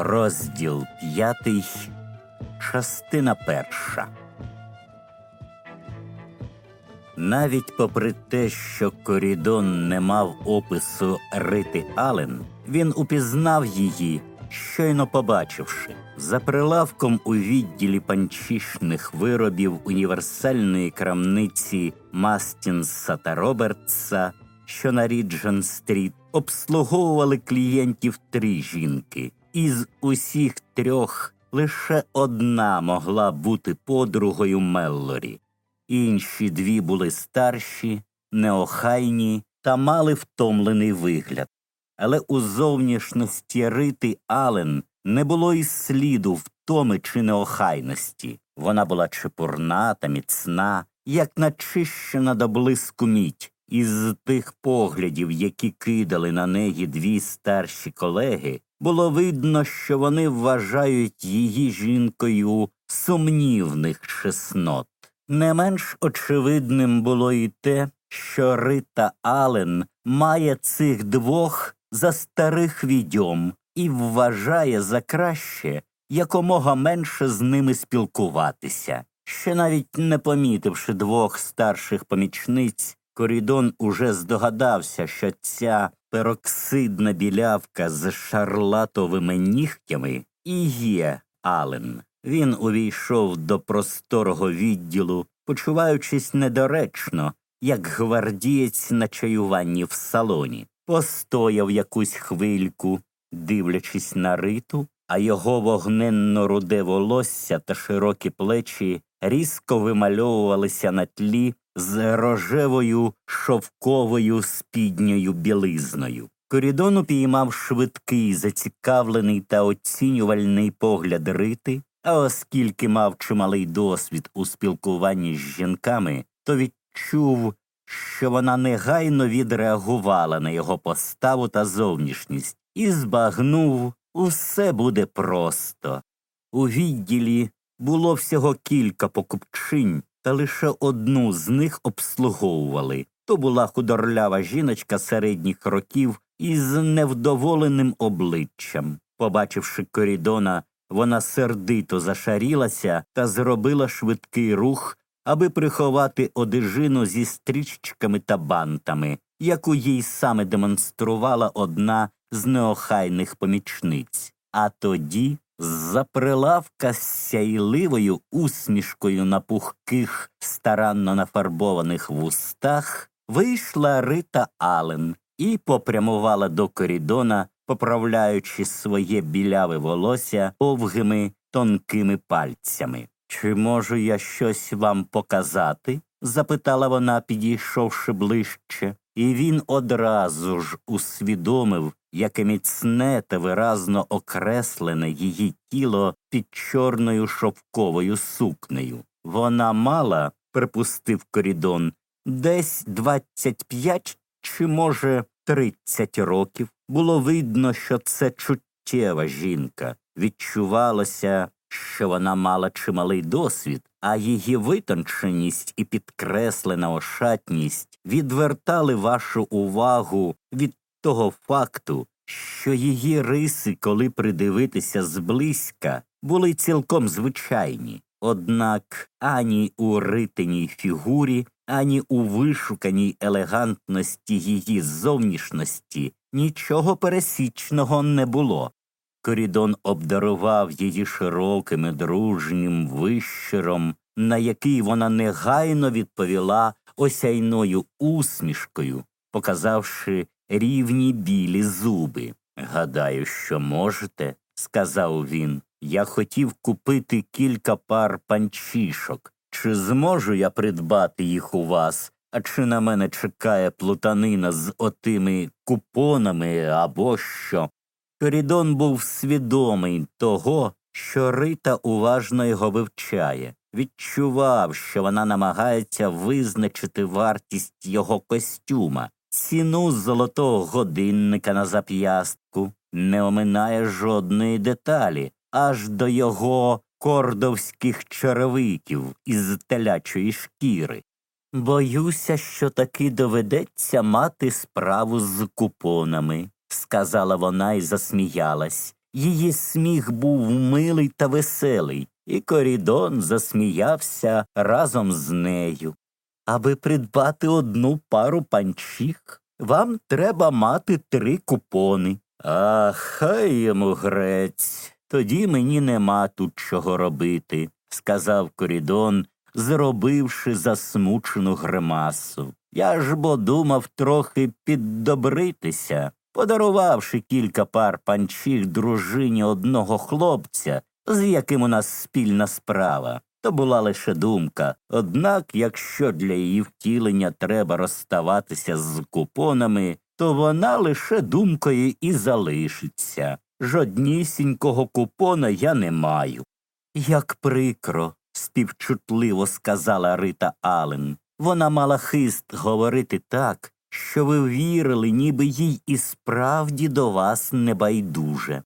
Розділ п'ятий, частина перша. Навіть попри те, що Корідон не мав опису Рити Ален, він упізнав її, щойно побачивши. За прилавком у відділі панчішних виробів універсальної крамниці Мастінса та Робертса, що на Ріджен Стріт, обслуговували клієнтів три жінки. Із усіх трьох лише одна могла бути подругою Меллорі. Інші дві були старші, неохайні та мали втомлений вигляд. Але у зовнішності Рити Ален не було і сліду втоми чи неохайності. Вона була чепурна та міцна, як начищена до блиску мідь. Із тих поглядів, які кидали на неї дві старші колеги, було видно, що вони вважають її жінкою сумнівних чеснот. Не менш очевидним було і те, що Рита Ален має цих двох за старих відьом і вважає за краще якомога менше з ними спілкуватися. Ще навіть не помітивши двох старших помічниць, Корідон уже здогадався, що ця пероксидна білявка з шарлатовими нігтями і є Ален. Він увійшов до просторого відділу, почуваючись недоречно, як гвардієць на чаюванні в салоні, постояв якусь хвильку, дивлячись на риту, а його вогненно руде волосся та широкі плечі різко вимальовувалися на тлі з рожевою шовковою спідньою білизною. Корідон упіймав швидкий, зацікавлений та оцінювальний погляд рити, а оскільки мав чималий досвід у спілкуванні з жінками, то відчув, що вона негайно відреагувала на його поставу та зовнішність і збагнув усе буде просто. У відділі було всього кілька покупчинь, та лише одну з них обслуговували. То була худорлява жіночка середніх років із невдоволеним обличчям. Побачивши корідона, вона сердито зашарілася та зробила швидкий рух, аби приховати одежину зі стрічками та бантами, яку їй саме демонструвала одна з неохайних помічниць. А тоді з-за прилавка з сяйливою усмішкою на пухких, старанно нафарбованих вустах вийшла Рита Ален і попрямувала до корідона, поправляючи своє біляве волосся довгими тонкими пальцями. Чи можу я щось вам показати? запитала вона, підійшовши ближче, і він одразу ж усвідомив, яке міцне та виразно окреслене її тіло під чорною шовковою сукнею. Вона мала, припустив корідон, десь двадцять п'ять чи, може, тридцять років. Було видно, що це чуттєва жінка. Відчувалося, що вона мала чималий досвід, а її витонченість і підкреслена ошатність відвертали вашу увагу від того факту, що її риси, коли придивитися зблизька, були цілком звичайні, однак ані у ритиній фігурі, ані у вишуканій елегантності її зовнішності нічого пересічного не було. Корідон обдарував її широким і дружнім вищиром, на який вона негайно відповіла осяйною усмішкою, показавши рівні білі зуби. Гадаю, що можете, сказав він. Я хотів купити кілька пар панчішок. Чи зможу я придбати їх у вас? А чи на мене чекає плутанина з отими купонами або що? Корідон був свідомий того, що Рита уважно його вивчає, відчував, що вона намагається визначити вартість його костюма, ціну золотого годинника на зап'ястку, не оминає жодної деталі, аж до його кордовських черевиків із телячої шкіри. Боюся, що таки доведеться мати справу з купонами, сказала вона і засміялась. Її сміх був милий та веселий, і Корідон засміявся разом з нею. Аби придбати одну пару панчіх, вам треба мати три купони. А хай йому грець, тоді мені нема тут чого робити, сказав Корідон, зробивши засмучену гримасу. Я ж бо думав трохи піддобритися, подарувавши кілька пар панчіх дружині одного хлопця, з яким у нас спільна справа. То була лише думка. Однак, якщо для її втілення треба розставатися з купонами, то вона лише думкою і залишиться. Жоднісінького купона я не маю. Як прикро, співчутливо сказала Рита Ален. Вона мала хист говорити так, що ви вірили, ніби їй і справді до вас не байдуже.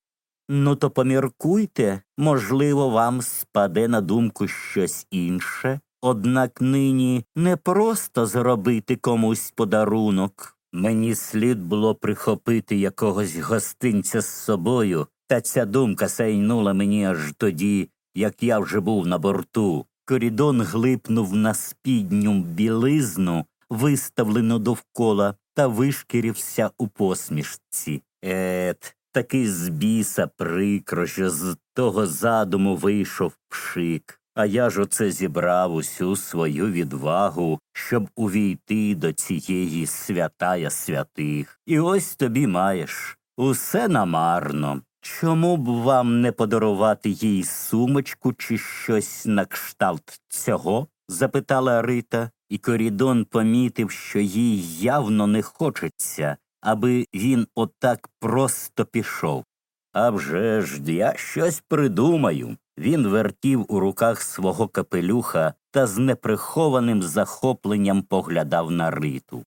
Ну, то поміркуйте, можливо, вам спаде на думку щось інше, однак нині не просто зробити комусь подарунок. Мені слід було прихопити якогось гостинця з собою, та ця думка сайнула мені аж тоді, як я вже був на борту. Корідон глипнув на спідню білизну, виставлену довкола, та вишкірився у посмішці. Ет, таки з біса прикро, що з того задуму вийшов пшик. А я ж оце зібрав усю свою відвагу, щоб увійти до цієї святая святих. І ось тобі маєш усе намарно. Чому б вам не подарувати їй сумочку чи щось на кшталт цього? запитала Рита, і Корідон помітив, що їй явно не хочеться, аби він отак просто пішов. «А вже ж, я щось придумаю. Він вертів у руках свого капелюха та з неприхованим захопленням поглядав на риту.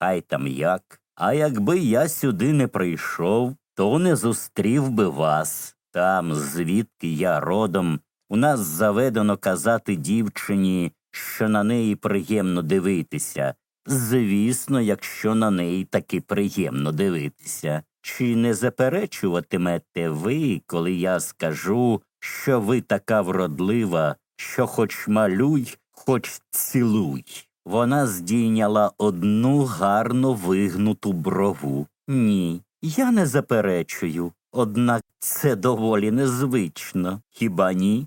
Хай там як. А якби я сюди не прийшов, то не зустрів би вас. Там, звідки я родом, у нас заведено казати дівчині, що на неї приємно дивитися. Звісно, якщо на неї таки приємно дивитися. Чи не заперечуватимете ви, коли я скажу, що ви така вродлива, що хоч малюй, хоч цілуй? Вона здійняла одну гарно вигнуту брову. Ні, я не заперечую, однак це доволі незвично, хіба ні?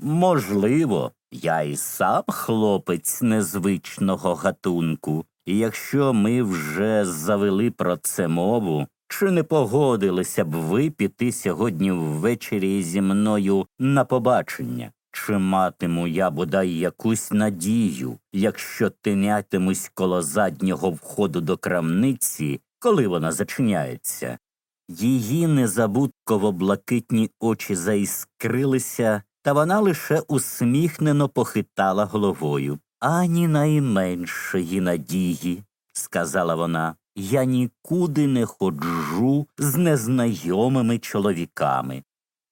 Можливо, я і сам хлопець незвичного гатунку, і якщо ми вже завели про це мову, чи не погодилися б ви піти сьогодні ввечері зі мною на побачення? Чи матиму я бодай якусь надію, якщо тинятимусь коло заднього входу до крамниці, коли вона зачиняється? Її незабутково блакитні очі заіскрилися, та вона лише усміхнено похитала головою. Ані найменшої надії, сказала вона. Я нікуди не ходжу з незнайомими чоловіками.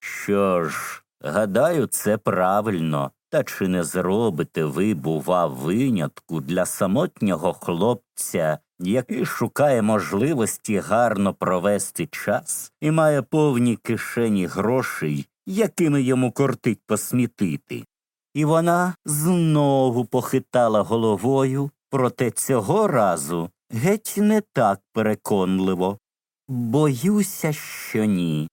Що ж, гадаю, це правильно. Та чи не зробите ви, бува, винятку для самотнього хлопця, який шукає можливості гарно провести час і має повні кишені грошей, якими йому кортить посмітити? І вона знову похитала головою, проте цього разу геть не так переконливо. Боюся, що ні.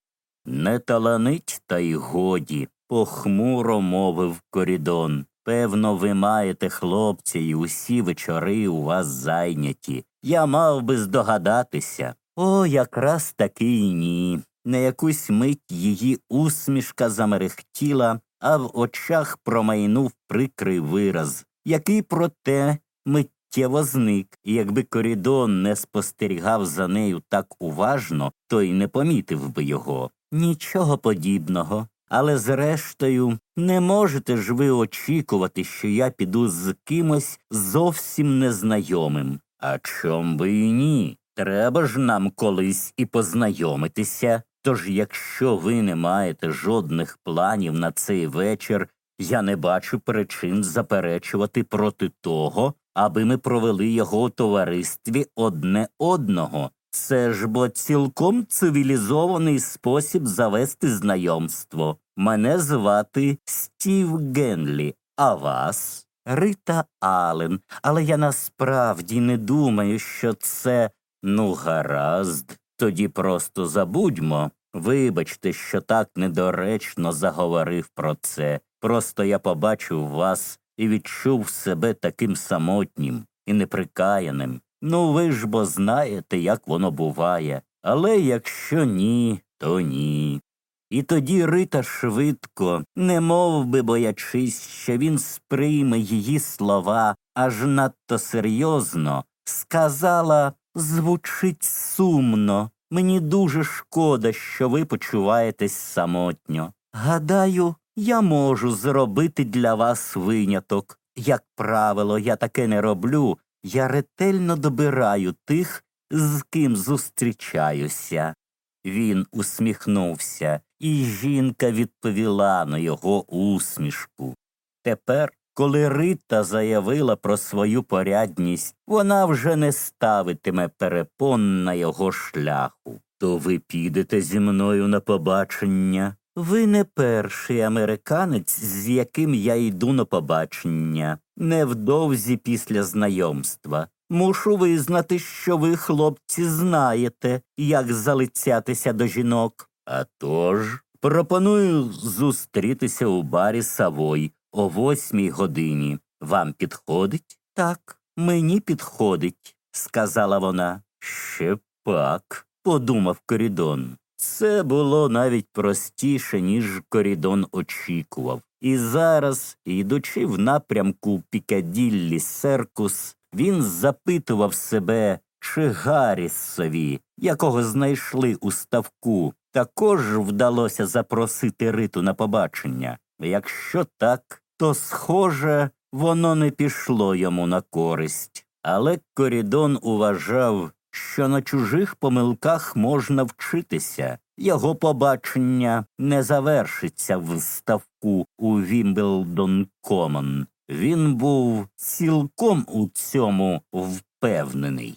Не таланить, та й годі, похмуро мовив корідон. Певно, ви маєте хлопця, і усі вечори у вас зайняті. Я мав би здогадатися. О, якраз таки ні. На якусь мить її усмішка замерехтіла, а в очах промайнув прикрий вираз, який, проте, миттєво зник, і якби корідон не спостерігав за нею так уважно, то й не помітив би його. Нічого подібного. Але зрештою, не можете ж ви очікувати, що я піду з кимось зовсім незнайомим. А чом би і ні? Треба ж нам колись і познайомитися. Тож, якщо ви не маєте жодних планів на цей вечір, я не бачу причин заперечувати проти того, аби ми провели його у товаристві одне одного. Це ж бо цілком цивілізований спосіб завести знайомство. Мене звати Стів Генлі, а вас Рита Ален. Але я насправді не думаю, що це ну гаразд. Тоді просто забудьмо. Вибачте, що так недоречно заговорив про це. Просто я побачив вас і відчув себе таким самотнім і неприкаяним. Ну, ви ж бо знаєте, як воно буває. Але якщо ні, то ні. І тоді Рита швидко, не мов би боячись, що він сприйме її слова аж надто серйозно, сказала звучить сумно. Мені дуже шкода, що ви почуваєтесь самотньо. Гадаю, я можу зробити для вас виняток. Як правило, я таке не роблю, я ретельно добираю тих, з ким зустрічаюся. Він усміхнувся, і жінка відповіла на його усмішку. Тепер, коли Рита заявила про свою порядність, вона вже не ставитиме перепон на його шляху. То ви підете зі мною на побачення? Ви не перший американець, з яким я йду на побачення, невдовзі після знайомства. Мушу визнати, що ви, хлопці, знаєте, як залицятися до жінок. А тож, пропоную зустрітися у барі Савой о восьмій годині. Вам підходить? Так, мені підходить, сказала вона. Ще пак, подумав корідон. Це було навіть простіше, ніж корідон очікував. І зараз, йдучи в напрямку Пікаділлі Серкус, він запитував себе, чи Гаррісові, якого знайшли у ставку, також вдалося запросити риту на побачення. Якщо так, то, схоже, воно не пішло йому на користь. Але Корідон уважав, що на чужих помилках можна вчитися. Його побачення не завершиться в ставку у Вімблдон Комон. Він був цілком у цьому впевнений.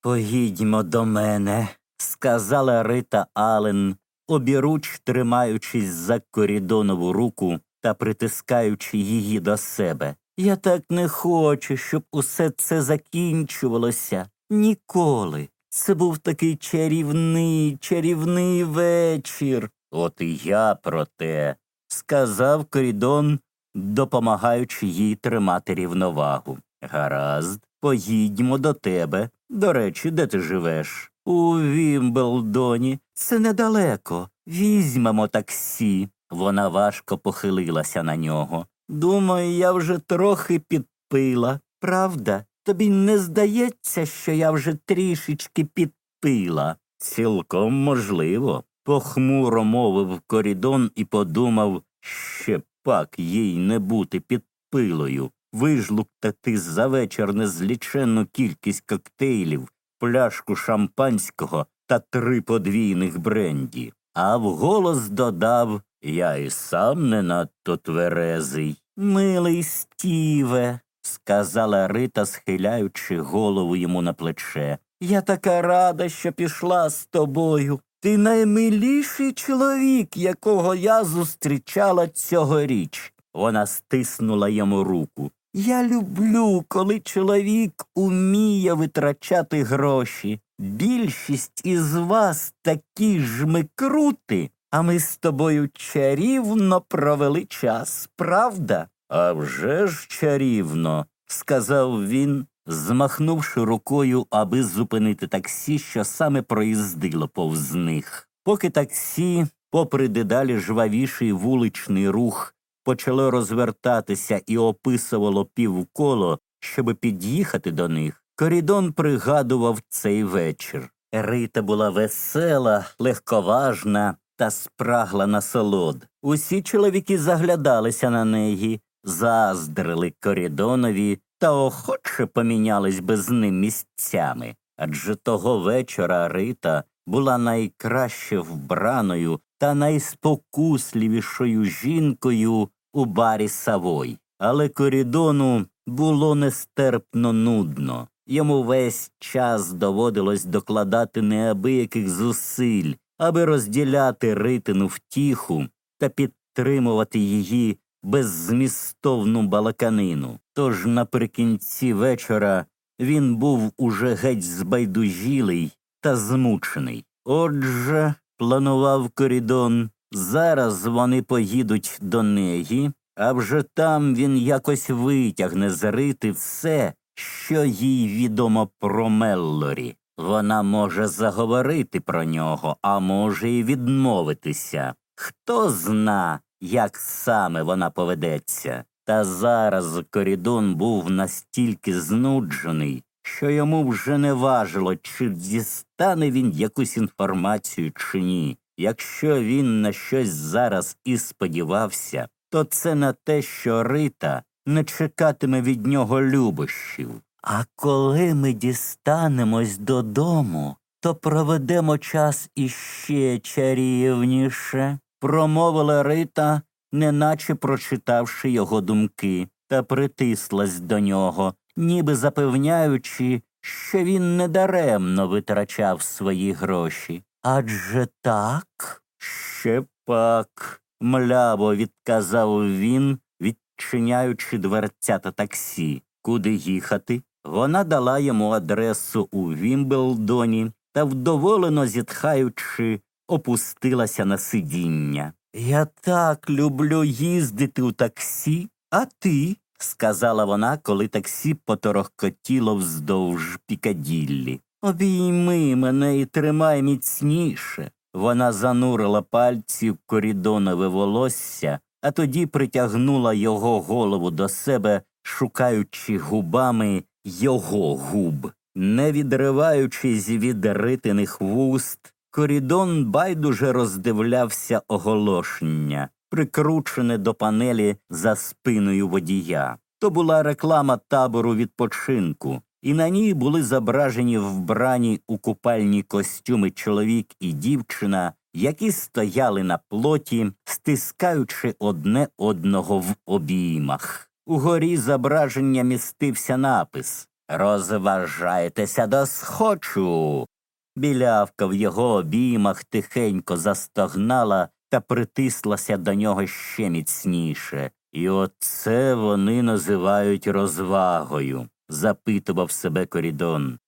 Поїдьмо до мене, сказала Рита Ален, обіруч тримаючись за корідонову руку та притискаючи її до себе. Я так не хочу, щоб усе це закінчувалося. Ніколи. Це був такий чарівний, чарівний вечір. От і я про те, сказав корідон, допомагаючи їй тримати рівновагу. Гаразд, поїдьмо до тебе. До речі, де ти живеш? У Вімблдоні. Це недалеко. Візьмемо таксі. Вона важко похилилася на нього. Думаю, я вже трохи підпила. Правда? Тобі не здається, що я вже трішечки підпила? Цілком можливо, похмуро мовив корідон і подумав, ще пак їй не бути підпилою, вижлуктати за вечір незліченну кількість коктейлів, пляшку шампанського та три подвійних бренді. А вголос додав Я і сам не надто тверезий. Милий Стіве, сказала Рита, схиляючи голову йому на плече. Я така рада, що пішла з тобою. Ти наймиліший чоловік, якого я зустрічала цьогоріч. Вона стиснула йому руку. Я люблю, коли чоловік уміє витрачати гроші. більшість із вас такі ж ми крути, а ми з тобою чарівно провели час, правда? «А вже ж чарівно, сказав він, змахнувши рукою, аби зупинити таксі, що саме проїздило повз них. Поки таксі, попри дедалі жвавіший вуличний рух, почало розвертатися і описувало півколо, щоб під'їхати до них, корідон пригадував цей вечір. Рита була весела, легковажна та спрагла насолод. Усі чоловіки заглядалися на неї, заздрили корідонові та охоче помінялись би з ним місцями. Адже того вечора Рита була найкраще вбраною та найспокусливішою жінкою у барі Савой. Але корідону було нестерпно нудно. Йому весь час доводилось докладати неабияких зусиль, аби розділяти ритину втіху та підтримувати її беззмістовну балаканину. Тож наприкінці вечора він був уже геть збайдужілий та змучений. Отже, планував корідон, зараз вони поїдуть до неї, а вже там він якось витягне з все, що їй відомо про Меллорі. Вона може заговорити про нього, а може й відмовитися. Хто зна, як саме вона поведеться. Та зараз корідон був настільки знуджений, що йому вже не важило, чи дістане він якусь інформацію чи ні. Якщо він на щось зараз і сподівався, то це на те, що Рита не чекатиме від нього любощів. А коли ми дістанемось додому, то проведемо час іще чарівніше, промовила Рита, неначе прочитавши його думки, та притислась до нього, ніби запевняючи, що він недаремно витрачав свої гроші. Адже так? Ще пак, мляво відказав він, відчиняючи дверцята таксі. Куди їхати? Вона дала йому адресу у Вімблдоні та, вдоволено зітхаючи, опустилася на сидіння. Я так люблю їздити у таксі, а ти? сказала вона, коли таксі поторохкотіло вздовж Пікаділлі. Обійми мене і тримай міцніше. Вона занурила пальці в корідонове волосся, а тоді притягнула його голову до себе, шукаючи губами його губ. Не відриваючись від ритиних вуст, корідон байдуже роздивлявся оголошення, прикручене до панелі за спиною водія. То була реклама табору відпочинку, і на ній були зображені вбрані у купальні костюми чоловік і дівчина, які стояли на плоті, стискаючи одне одного в обіймах. Угорі зображення містився напис Розважайтеся до схочу. Білявка в його обіймах тихенько застогнала та притислася до нього ще міцніше. І оце вони називають розвагою, запитував себе корідон.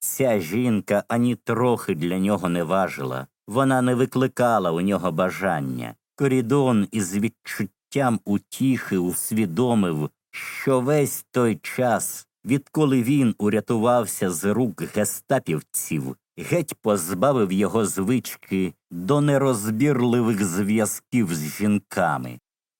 Ця жінка ані трохи для нього не важила, вона не викликала у нього бажання. Корідон із відчуттям утіхи усвідомив, що весь той час, відколи він урятувався з рук гестапівців, геть позбавив його звички до нерозбірливих зв'язків з жінками.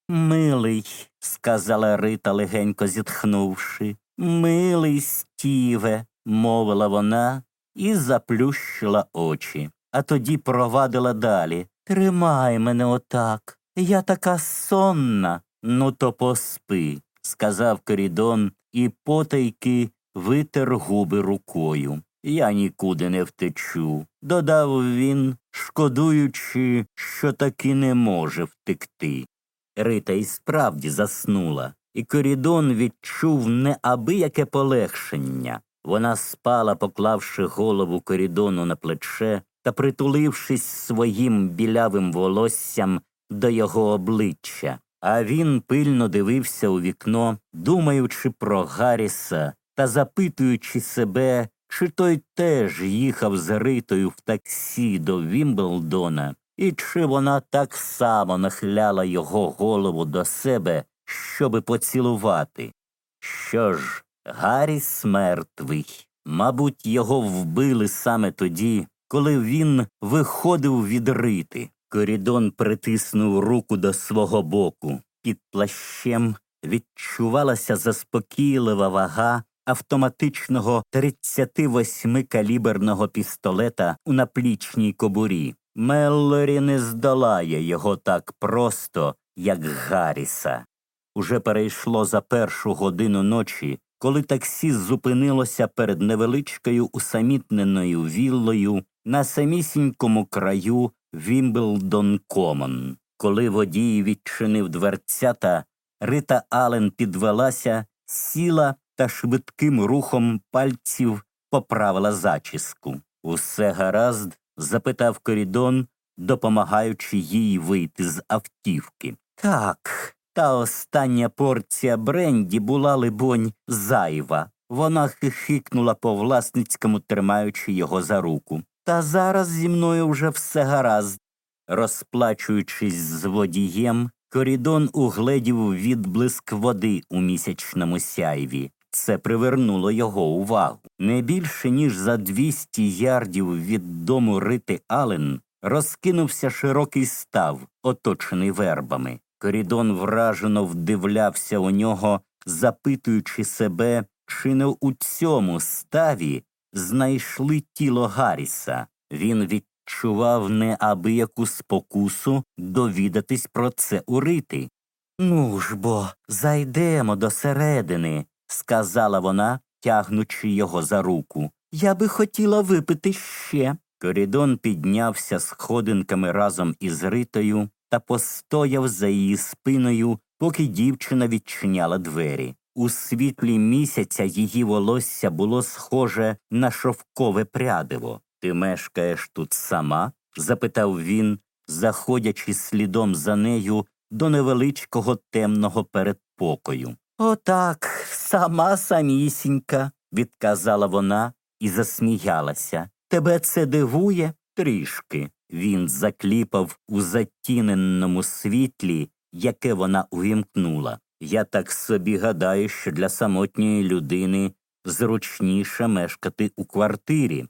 Милий, сказала Рита, легенько зітхнувши, милий стіве, мовила вона і заплющила очі, а тоді провадила далі. Тримай мене отак. Я така сонна. Ну, то поспи, сказав корідон і потайки витер губи рукою. Я нікуди не втечу, додав він, шкодуючи, що таки не може втекти. Рита й справді заснула, і корідон відчув неабияке полегшення. Вона спала, поклавши голову корідону на плече та притулившись своїм білявим волоссям до його обличчя, а він пильно дивився у вікно, думаючи про Гарріса та запитуючи себе, чи той теж їхав з Ритою в таксі до Вімблдона, і чи вона так само нахиляла його голову до себе, щоби поцілувати. Що ж, Гарріс мертвий. Мабуть, його вбили саме тоді, коли він виходив від рити. Корідон притиснув руку до свого боку. Під плащем відчувалася заспокійлива вага автоматичного 38 каліберного пістолета у наплічній кобурі. Меллорі не здолає його так просто, як Гарріса. Уже перейшло за першу годину ночі, коли таксі зупинилося перед невеличкою усамітненою віллою на самісінькому краю Вімблдон Комон. Коли водій відчинив дверцята, Рита Ален підвелася, сіла та швидким рухом пальців поправила зачіску. Усе гаразд? запитав корідон, допомагаючи їй вийти з автівки. Так, та остання порція бренді була, либонь, зайва. Вона хихикнула по власницькому, тримаючи його за руку. Та зараз зі мною вже все гаразд. Розплачуючись з водієм, корідон угледів відблиск води у місячному сяйві. Це привернуло його увагу. Не більше ніж за 200 ярдів від дому Рити Ален розкинувся широкий став, оточений вербами. Корідон вражено вдивлявся у нього, запитуючи себе, чи не у цьому ставі знайшли тіло Гарріса. Він відчував неабияку спокусу довідатись про це у Рити. Ну ж бо, зайдемо до середини, сказала вона, тягнучи його за руку. Я би хотіла випити ще. Корідон піднявся сходинками разом із Ритою та постояв за її спиною, поки дівчина відчиняла двері. У світлі місяця її волосся було схоже на шовкове прядиво. Ти мешкаєш тут сама? запитав він, заходячи слідом за нею до невеличкого темного передпокою. Отак, сама самісінька, відказала вона і засміялася. Тебе це дивує трішки. Він закліпав у затіненому світлі, яке вона увімкнула. Я так собі гадаю, що для самотньої людини зручніше мешкати у квартирі.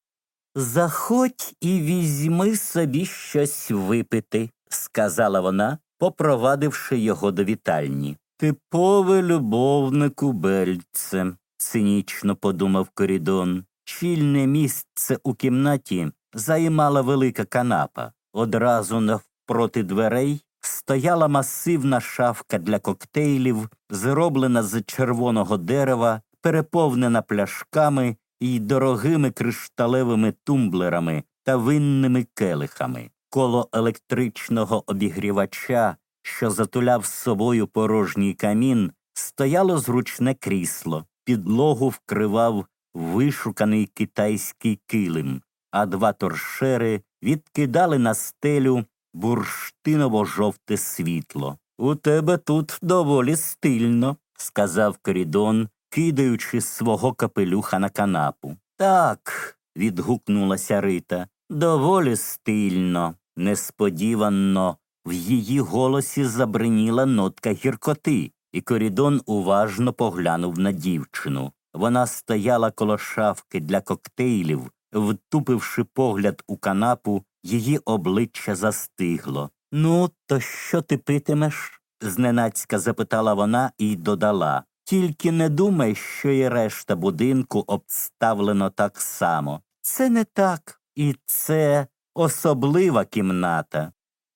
Заходь і візьми собі щось випити, сказала вона, попровадивши його до вітальні. Типове любовнику бельце, цинічно подумав корідон. Чільне місце у кімнаті займала велика канапа. Одразу навпроти дверей стояла масивна шафка для коктейлів, зроблена з червоного дерева, переповнена пляшками і дорогими кришталевими тумблерами та винними келихами. Коло електричного обігрівача, що затуляв з собою порожній камін, стояло зручне крісло, підлогу вкривав вишуканий китайський килим, а два торшери відкидали на стелю бурштиново жовте світло. У тебе тут доволі стильно, сказав корідон, кидаючи свого капелюха на канапу. Так, відгукнулася Рита, доволі стильно. Несподівано в її голосі забриніла нотка гіркоти, і корідон уважно поглянув на дівчину. Вона стояла коло шафки для коктейлів, втупивши погляд у канапу, її обличчя застигло. Ну, то що ти питимеш? зненацька запитала вона і додала. Тільки не думай, що і решта будинку обставлено так само. Це не так, і це особлива кімната.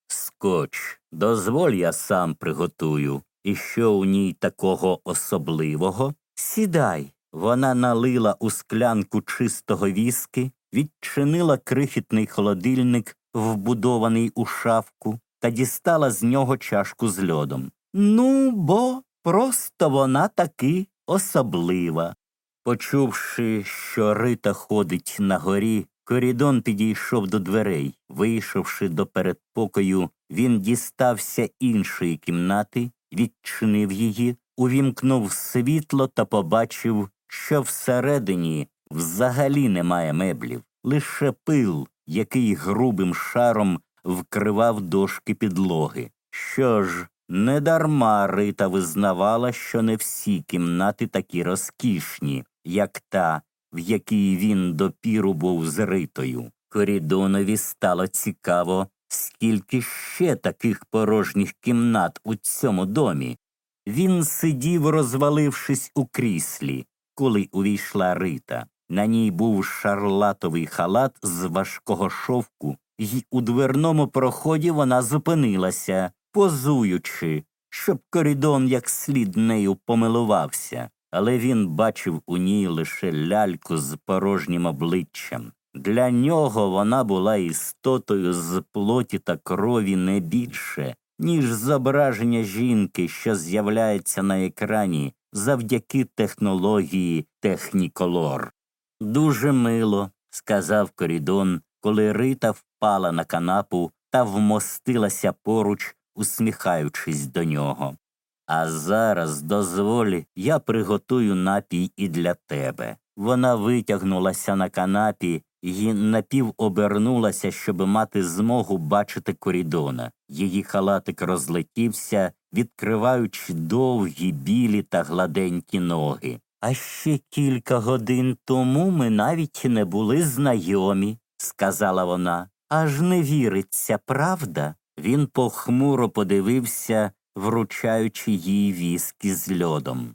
Скоч, дозволь я сам приготую. І що у ній такого особливого? Сідай. Вона налила у склянку чистого віски, відчинила крихітний холодильник, вбудований у шафку, та дістала з нього чашку з льодом. Ну, бо просто вона таки особлива. Почувши, що Рита ходить на горі, корідон підійшов до дверей. Вийшовши до передпокою, він дістався іншої кімнати, відчинив її, увімкнув світло та побачив, що всередині взагалі немає меблів, лише пил, який грубим шаром вкривав дошки підлоги. Що ж, недарма Рита визнавала, що не всі кімнати такі розкішні, як та, в якій він допіру був з Ритою. Корідонові стало цікаво, скільки ще таких порожніх кімнат у цьому домі. Він сидів, розвалившись у кріслі, коли увійшла Рита. На ній був шарлатовий халат з важкого шовку, і у дверному проході вона зупинилася, позуючи, щоб корідон як слід нею помилувався, але він бачив у ній лише ляльку з порожнім обличчям. Для нього вона була істотою з плоті та крові не більше, ніж зображення жінки, що з'являється на екрані завдяки технології Техніколор. Дуже мило, сказав Корідон, коли Рита впала на канапу та вмостилася поруч, усміхаючись до нього. А зараз, дозволі, я приготую напій і для тебе. Вона витягнулася на канапі і напівобернулася, щоб мати змогу бачити корідона. Її халатик розлетівся, відкриваючи довгі білі та гладенькі ноги. А ще кілька годин тому ми навіть не були знайомі, сказала вона. Аж не віриться, правда? Він похмуро подивився, вручаючи їй віскі з льодом.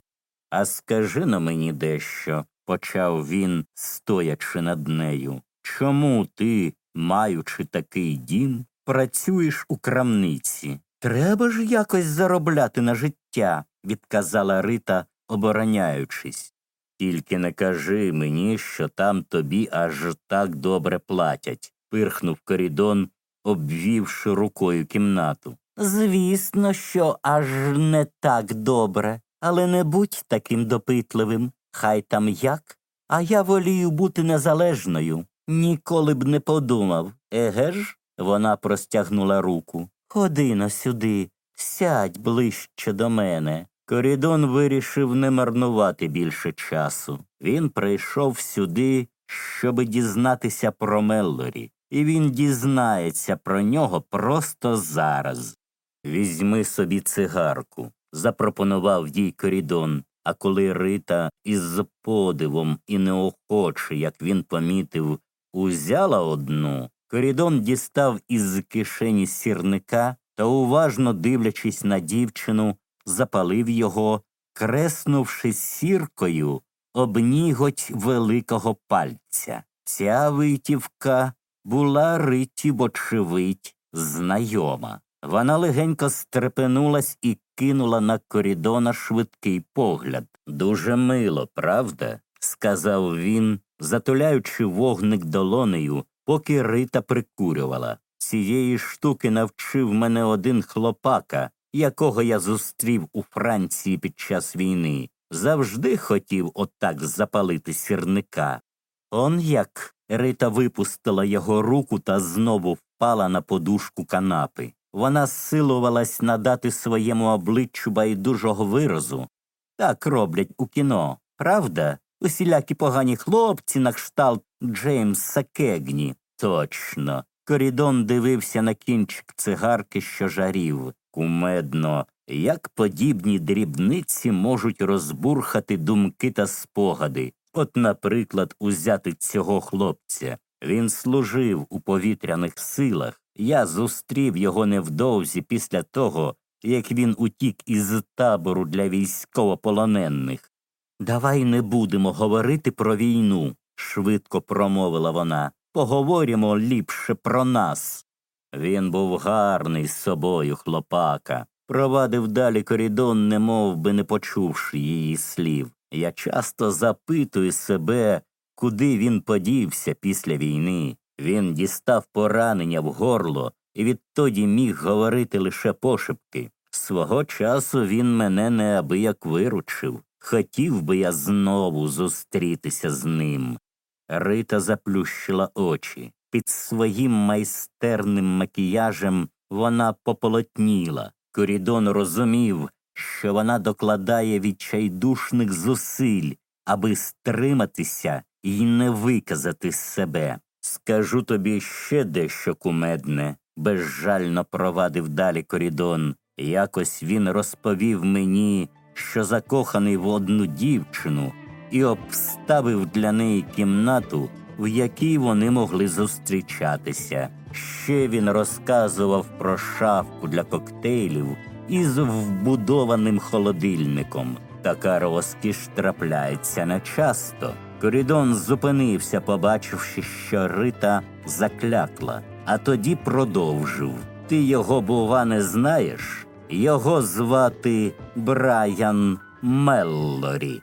А скажи на мені дещо, почав він, стоячи над нею. Чому ти, маючи такий дім, працюєш у крамниці? Треба ж якось заробляти на життя, відказала Рита, обороняючись. Тільки не кажи мені, що там тобі аж так добре платять, пирхнув корідон, обвівши рукою кімнату. Звісно, що аж не так добре, але не будь таким допитливим. Хай там як. А я волію бути незалежною. Ніколи б не подумав. Еге ж? Вона простягнула руку. Ходи на сюди, сядь ближче до мене. Корідон вирішив не марнувати більше часу. Він прийшов сюди, щоби дізнатися про Меллорі, і він дізнається про нього просто зараз. Візьми собі цигарку, запропонував їй корідон. А коли Рита із подивом і неохоче, як він помітив, узяла одну, корідон дістав із кишені сірника та, уважно дивлячись на дівчину, запалив його, креснувши сіркою об ніготь великого пальця. Ця витівка була Риті, вочевидь, знайома. Вона легенько стрепенулась і кинула на корідона швидкий погляд. Дуже мило, правда? сказав він, затуляючи вогник долонею, поки Рита прикурювала. Цієї штуки навчив мене один хлопака, якого я зустрів у Франції під час війни. Завжди хотів отак запалити сірника. Он як Рита випустила його руку та знову впала на подушку канапи. Вона силувалась надати своєму обличчю байдужого виразу. Так роблять у кіно, правда? Усілякі погані хлопці на кшталт Джеймса Кегні. Точно. Корідон дивився на кінчик цигарки, що жарів. Кумедно, як подібні дрібниці можуть розбурхати думки та спогади. От, наприклад, узяти цього хлопця. Він служив у повітряних силах. Я зустрів його невдовзі після того, як він утік із табору для військовополонених. Давай не будемо говорити про війну, швидко промовила вона. Поговоримо ліпше про нас. Він був гарний з собою, хлопака, провадив далі корідон, не мов би не почувши її слів. Я часто запитую себе, куди він подівся після війни. Він дістав поранення в горло і відтоді міг говорити лише пошепки. Свого часу він мене неабияк виручив. Хотів би я знову зустрітися з ним. Рита заплющила очі. Під своїм майстерним макіяжем вона пополотніла. Корідон розумів, що вона докладає відчайдушних зусиль, аби стриматися і не виказати себе. Скажу тобі ще дещо кумедне, безжально провадив далі корідон. Якось він розповів мені, що закоханий в одну дівчину, і обставив для неї кімнату, в якій вони могли зустрічатися. Ще він розказував про шафку для коктейлів із вбудованим холодильником. Така розкіш трапляється нечасто. Корідон зупинився, побачивши, що Рита заклякла, а тоді продовжив. Ти його, бува, не знаєш? Його звати Брайан Меллорі.